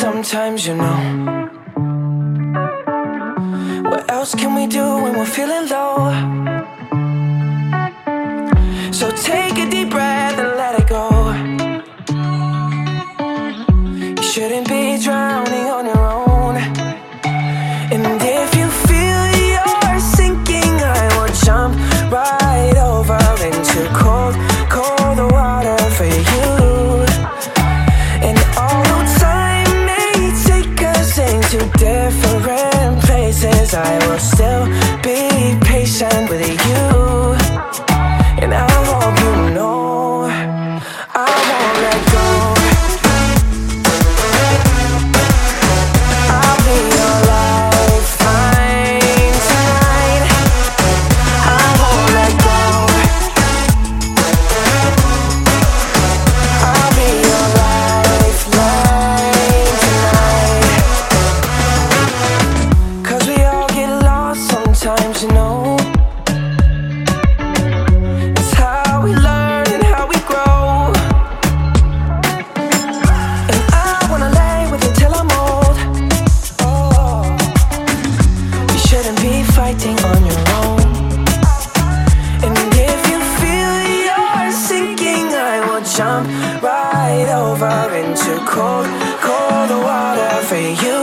sometimes, you know. What else can we do when we're feeling low? So take a deep breath I will still fighting on your own. And if you feel you're sinking, I will jump right over into cold, cold water for you.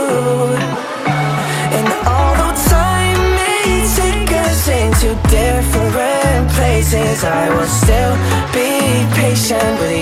And although time may take us into different places, I will still be patient with